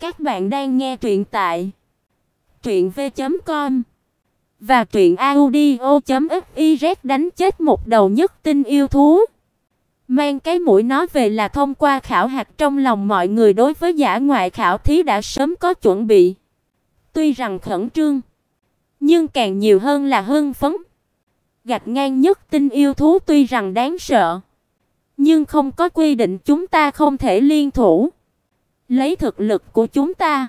Các bạn đang nghe truyện tại truyện v.com và truyện audio.fiz đánh chết một đầu nhất tinh yêu thú. Mang cái mũi nó về là thông qua khảo hạt trong lòng mọi người đối với giả ngoại khảo thí đã sớm có chuẩn bị. Tuy rằng khẩn trương, nhưng càng nhiều hơn là hưng phấn. Gạch ngang nhất tinh yêu thú tuy rằng đáng sợ, nhưng không có quy định chúng ta không thể liên thủ. Lấy thực lực của chúng ta,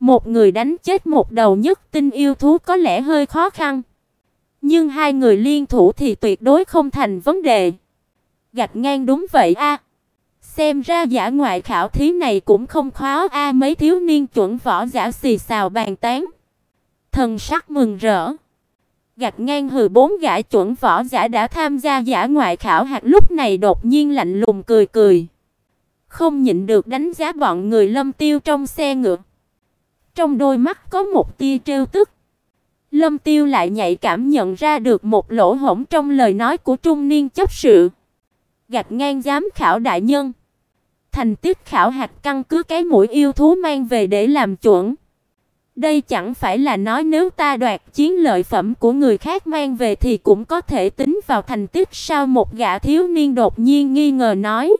một người đánh chết một đầu nhất tinh yêu thú có lẽ hơi khó khăn, nhưng hai người liên thủ thì tuyệt đối không thành vấn đề. Gạch ngang đúng vậy a. Xem ra giả ngoại khảo thí này cũng không khó a, mấy thiếu niên chuẩn võ giả xì xào bàn tán. Thần sắc mừng rỡ. Gạch ngang hừ bốn gã chuẩn võ giả đã tham gia giả ngoại khảo hạt lúc này đột nhiên lạnh lùng cười cười. Không nhịn được đánh giá bọn người Lâm Tiêu trong xe ngựa. Trong đôi mắt có một tia trêu tức. Lâm Tiêu lại nhạy cảm nhận ra được một lỗ hổng trong lời nói của trung niên chấp sự. gạt ngang giám khảo đại nhân. Thành tích khảo hạt căn cứ cái mũi yêu thú mang về để làm chuẩn. Đây chẳng phải là nói nếu ta đoạt chiến lợi phẩm của người khác mang về thì cũng có thể tính vào thành tích sao một gã thiếu niên đột nhiên nghi ngờ nói.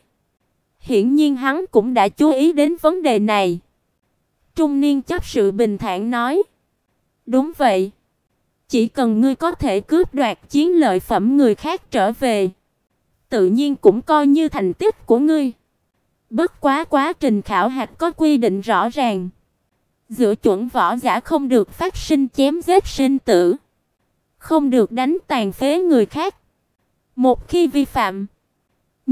Hiển nhiên hắn cũng đã chú ý đến vấn đề này. Trung niên chấp sự bình thản nói: "Đúng vậy, chỉ cần ngươi có thể cướp đoạt chiến lợi phẩm người khác trở về, tự nhiên cũng coi như thành tích của ngươi. Bất quá quá trình khảo hạch có quy định rõ ràng, giữa chuẩn võ giả không được phát sinh chém giết sinh tử, không được đánh tàn phế người khác. Một khi vi phạm,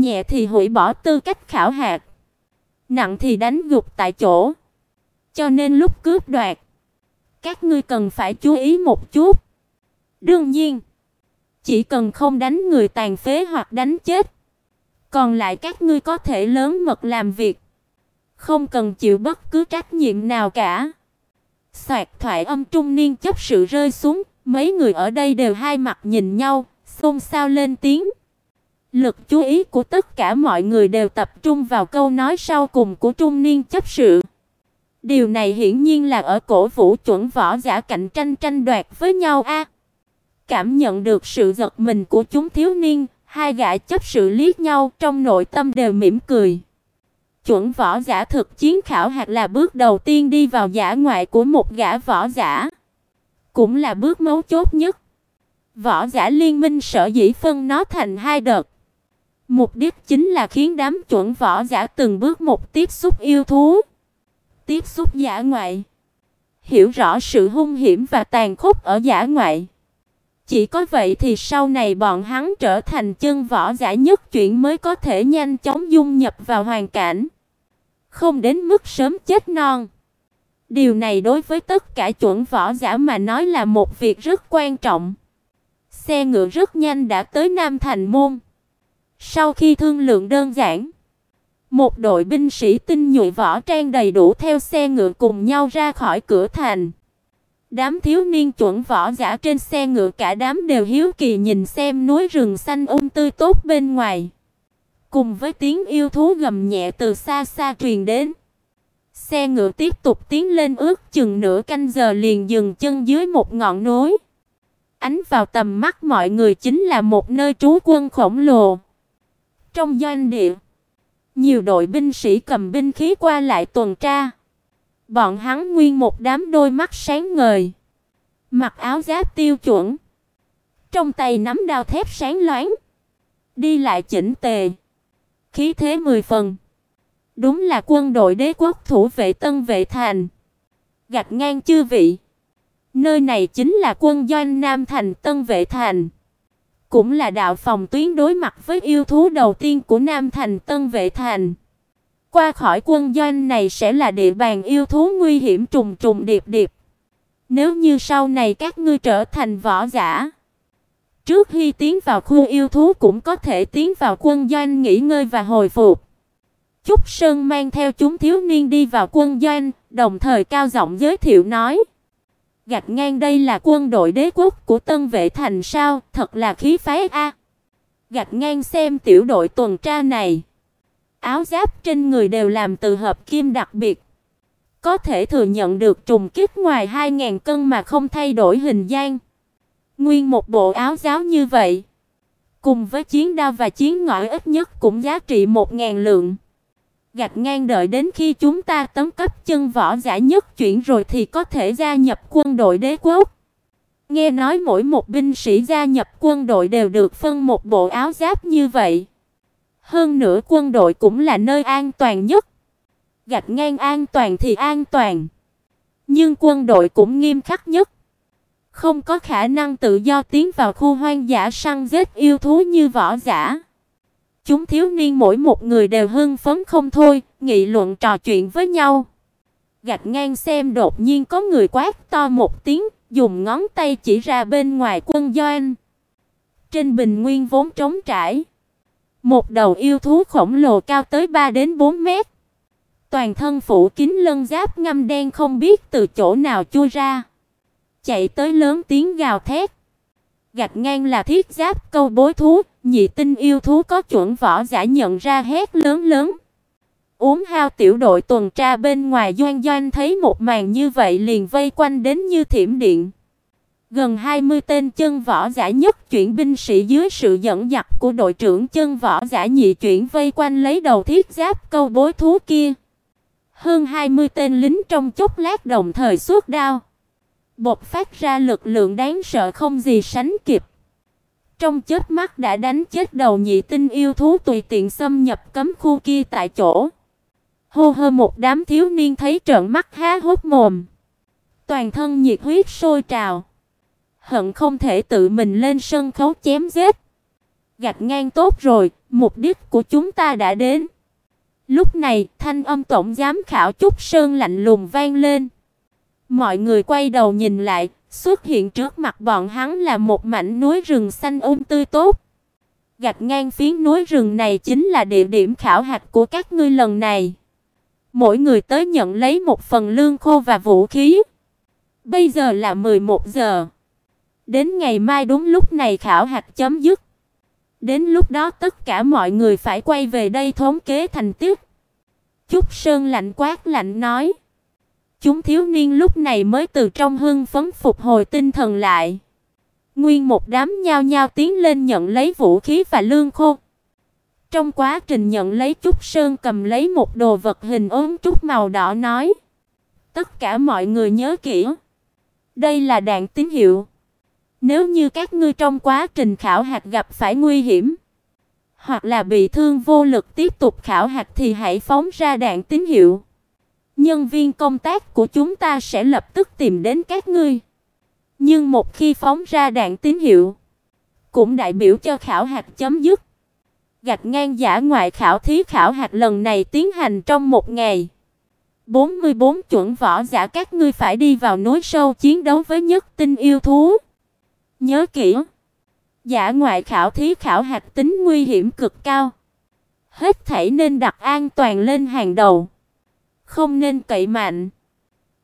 nhẹ thì hủy bỏ tư cách khảo hạt, nặng thì đánh gục tại chỗ. Cho nên lúc cướp đoạt, các ngươi cần phải chú ý một chút. Đương nhiên, chỉ cần không đánh người tàn phế hoặc đánh chết, còn lại các ngươi có thể lớn mật làm việc, không cần chịu bất cứ trách nhiệm nào cả. Soạt thoại âm trung niên chấp sự rơi xuống, mấy người ở đây đều hai mặt nhìn nhau, xôn xao lên tiếng. Lực chú ý của tất cả mọi người đều tập trung vào câu nói sau cùng của trung niên chấp sự. Điều này hiển nhiên là ở cổ vũ chuẩn võ giả cạnh tranh tranh đoạt với nhau a. Cảm nhận được sự giật mình của chúng thiếu niên, hai gã chấp sự liếc nhau, trong nội tâm đều mỉm cười. Chuẩn võ giả thực chiến khảo hạt là bước đầu tiên đi vào giả ngoại của một gã võ giả, cũng là bước mấu chốt nhất. Võ giả liên minh sở dĩ phân nó thành hai đợt. Mục đích chính là khiến đám chuẩn võ giả từng bước một tiếp xúc yêu thú, tiếp xúc giả ngoại, hiểu rõ sự hung hiểm và tàn khốc ở giả ngoại. Chỉ có vậy thì sau này bọn hắn trở thành chân võ giả nhất chuyển mới có thể nhanh chóng dung nhập vào hoàn cảnh, không đến mức sớm chết non. Điều này đối với tất cả chuẩn võ giả mà nói là một việc rất quan trọng. Xe ngựa rất nhanh đã tới Nam Thành môn. Sau khi thương lượng đơn giản, một đội binh sĩ tinh nhuệ võ trang đầy đủ theo xe ngựa cùng nhau ra khỏi cửa thành. Đám thiếu niên chuẩn võ giả trên xe ngựa cả đám đều hiếu kỳ nhìn xem núi rừng xanh um tươi tốt bên ngoài. Cùng với tiếng yêu thú gầm nhẹ từ xa xa truyền đến. Xe ngựa tiếp tục tiến lên ước chừng nửa canh giờ liền dừng chân dưới một ngọn núi. Ánh vào tầm mắt mọi người chính là một nơi trú quân khổng lồ. Trong doanh địa, nhiều đội binh sĩ cầm binh khí qua lại tuần tra. Bọn hắn nguyên một đám đôi mắt sáng ngời, mặc áo giáp tiêu chuẩn, trong tay nắm đao thép sáng loáng, đi lại chỉnh tề, khí thế mười phần. Đúng là quân đội đế quốc thủ vệ Tân Vệ Thành. Gạch ngang chư vị. Nơi này chính là quân doanh Nam Thành Tân Vệ Thành cũng là đạo phòng tuyến đối mặt với yêu thú đầu tiên của Nam Thành Tân Vệ Thành. Qua khỏi quân doanh này sẽ là địa bàn yêu thú nguy hiểm trùng trùng điệp điệp. Nếu như sau này các ngươi trở thành võ giả, trước khi tiến vào khu yêu thú cũng có thể tiến vào quân doanh nghỉ ngơi và hồi phục. Trúc Sơn mang theo chúng thiếu niên đi vào quân doanh, đồng thời cao giọng giới thiệu nói: Gạch ngang đây là quân đội đế quốc của Tân Vệ Thành sao, thật là khí phái a. Gạch ngang xem tiểu đội tuần tra này, áo giáp trên người đều làm từ hợp kim đặc biệt, Có thể thừa nhận được trùng kích ngoài 2000 cân mà không thay đổi hình dáng. Nguyên một bộ áo giáo như vậy, cùng với chiến đao và chiến ngõi ít nhất cũng giá trị 1000 lượng. Gạch ngang đợi đến khi chúng ta tấn cấp chân võ giả nhất chuyển rồi thì có thể gia nhập quân đội đế quốc. Nghe nói mỗi một binh sĩ gia nhập quân đội đều được phân một bộ áo giáp như vậy. Hơn nữa quân đội cũng là nơi an toàn nhất. Gạch ngang an toàn thì an toàn. Nhưng quân đội cũng nghiêm khắc nhất. Không có khả năng tự do tiến vào khu hoang dã săn giết yêu thú như võ giả. Chúng thiếu niên mỗi một người đều hưng phấn không thôi, nghị luận trò chuyện với nhau. Gạch ngang xem đột nhiên có người quát to một tiếng, dùng ngón tay chỉ ra bên ngoài quân doanh. Trên bình nguyên vốn trống trải, một đầu yêu thú khổng lồ cao tới 3 đến 4 mét. Toàn thân phủ kín lân giáp ngăm đen không biết từ chỗ nào chui ra. Chạy tới lớn tiếng gào thét. Gạch ngang là thiết giáp câu bối thú, nhị tinh yêu thú có chuẩn võ giả nhận ra hét lớn lớn. Uống hao tiểu đội tuần tra bên ngoài doanh doanh thấy một màn như vậy liền vây quanh đến như thiểm điện. Gần 20 tên chân võ giả nhất chuyển binh sĩ dưới sự dẫn dắt của đội trưởng chân võ giả nhị chuyển vây quanh lấy đầu thiết giáp câu bối thú kia. Hơn 20 tên lính trong chốc lát đồng thời xuất đao, bộc phát ra lực lượng đáng sợ không gì sánh kịp. Trong chớp mắt đã đánh chết đầu nhị tinh yêu thú tùy tiện xâm nhập cấm khu kia tại chỗ. Hô hơ một đám thiếu niên thấy trợn mắt há hốc mồm. Toàn thân nhiệt huyết sôi trào. Hận không thể tự mình lên sân khấu chém giết. Gạch ngang tốt rồi, mục đích của chúng ta đã đến. Lúc này, thanh âm tổng giám khảo Trúc Sơn lạnh lùng vang lên. Mọi người quay đầu nhìn lại, xuất hiện trước mặt bọn hắn là một mảnh núi rừng xanh um tươi tốt. Gạch ngang phiến núi rừng này chính là địa điểm khảo hạch của các ngươi lần này. Mỗi người tới nhận lấy một phần lương khô và vũ khí. Bây giờ là 11 giờ. Đến ngày mai đúng lúc này khảo hạch chấm dứt. Đến lúc đó tất cả mọi người phải quay về đây thống kế thành tích. Trúc Sơn lạnh quát lạnh nói. Chúng thiếu niên lúc này mới từ trong hưng phấn phục hồi tinh thần lại. Nguyên một đám nhao nhao tiến lên nhận lấy vũ khí và lương khô. Trong quá trình nhận lấy Trúc Sơn cầm lấy một đồ vật hình ốm trúc màu đỏ nói: "Tất cả mọi người nhớ kỹ, đây là đạn tín hiệu. Nếu như các ngươi trong quá trình khảo hạch gặp phải nguy hiểm, hoặc là bị thương vô lực tiếp tục khảo hạch thì hãy phóng ra đạn tín hiệu. Nhân viên công tác của chúng ta sẽ lập tức tìm đến các ngươi. Nhưng một khi phóng ra đạn tín hiệu, cũng đại biểu cho khảo hạch chấm dứt. Gạch ngang giả ngoại khảo thí khảo hạch lần này tiến hành trong một ngày. 44 chuẩn võ giả các ngươi phải đi vào núi sâu chiến đấu với nhất tinh yêu thú. Nhớ kỹ, giả ngoại khảo thí khảo hạch tính nguy hiểm cực cao. Hết thảy nên đặt an toàn lên hàng đầu, không nên cậy mạnh.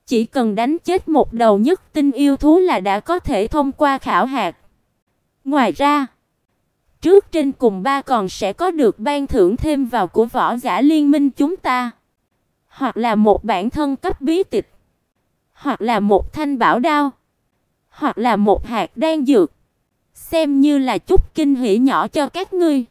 Chỉ cần đánh chết một đầu nhất tinh yêu thú là đã có thể thông qua khảo hạch. Ngoài ra, trước trên cùng ba còn sẽ có được ban thưởng thêm vào của võ giả liên minh chúng ta, hoặc là một bản thân cấp bí tịch, hoặc là một thanh bảo đao, hoặc là một hạt đan dược, xem như là chút kinh hỉ nhỏ cho các ngươi.